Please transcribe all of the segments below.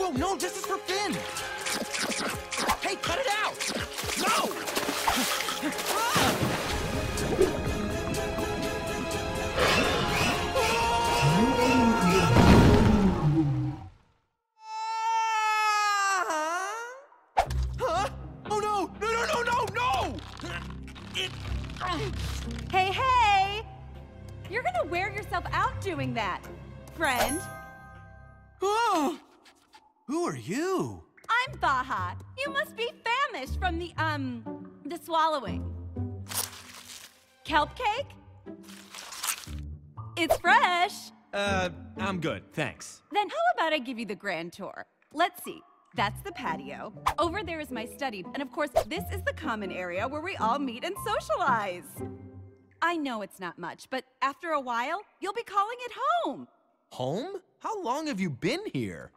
Whoa, no, this is for Finn! Hey, cut it out! No! Ah! Huh? Oh no! No, no, no, no, no! Uh. Hey, hey! You're gonna wear yourself out doing that, friend. Oh! Who are you? I'm Baja. You must be famished from the, um, the swallowing. Kelp cake? It's fresh. Uh, I'm good, thanks. Then how about I give you the grand tour? Let's see. That's the patio. Over there is my study. And of course, this is the common area where we all meet and socialize. I know it's not much, but after a while, you'll be calling it home. Home? How long have you been here?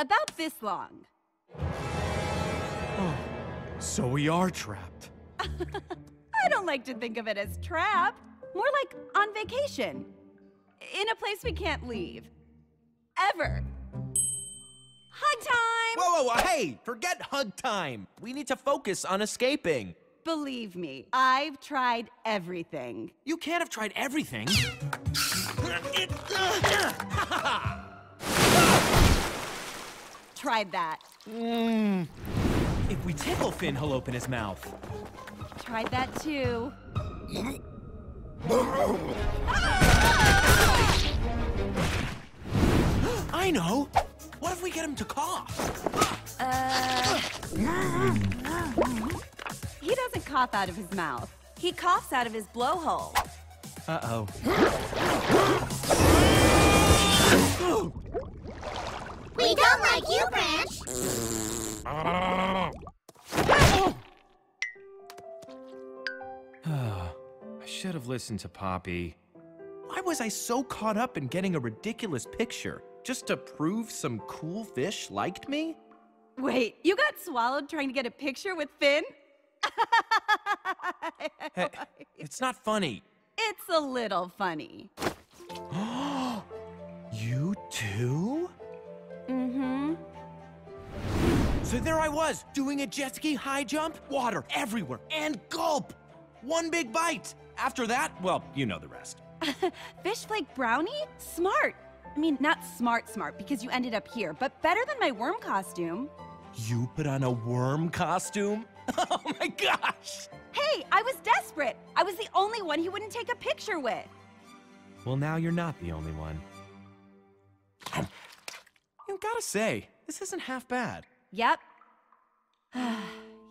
About this long. Oh, So we are trapped. I don't like to think of it as trapped. More like on vacation. In a place we can't leave. Ever. Hug time! Whoa, whoa, whoa, hey! Forget hug time! We need to focus on escaping. Believe me, I've tried everything. You can't have tried everything. Tried that. Mm. If we tickle Finn, he'll open his mouth. Tried that too. I know! What if we get him to cough? Uh, he doesn't cough out of his mouth. He coughs out of his blowhole. Uh-oh. We don't like you, Branch. I should have listened to Poppy. Why was I so caught up in getting a ridiculous picture? Just to prove some cool fish liked me? Wait, you got swallowed trying to get a picture with Finn? Hey, it's not funny. It's a little funny. You too? So there I was, doing a jet ski high jump, water everywhere, and gulp! One big bite! After that, well, you know the rest. Fish flake brownie? Smart. I mean, not smart smart because you ended up here, but better than my worm costume. You put on a worm costume? Oh my gosh! Hey, I was desperate. I was the only one he wouldn't take a picture with. Well, now you're not the only one. You gotta say, this isn't half bad. Yep.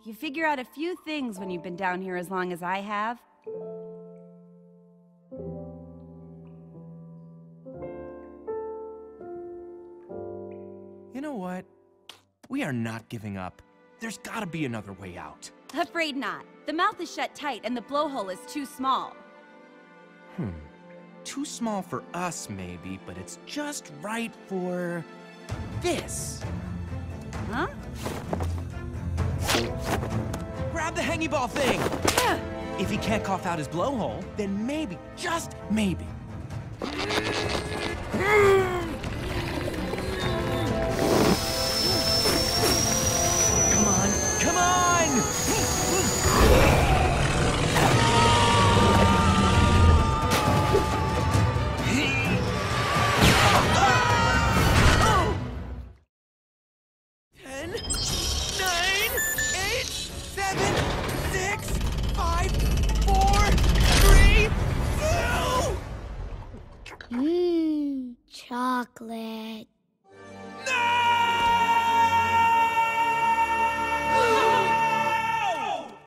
you figure out a few things when you've been down here as long as I have. You know what? We are not giving up. There's gotta be another way out. Afraid not. The mouth is shut tight and the blowhole is too small. Hmm. Too small for us, maybe, but it's just right for this. Huh? Grab the hangy ball thing! If he can't cough out his blowhole, then maybe, just maybe. Chocolate.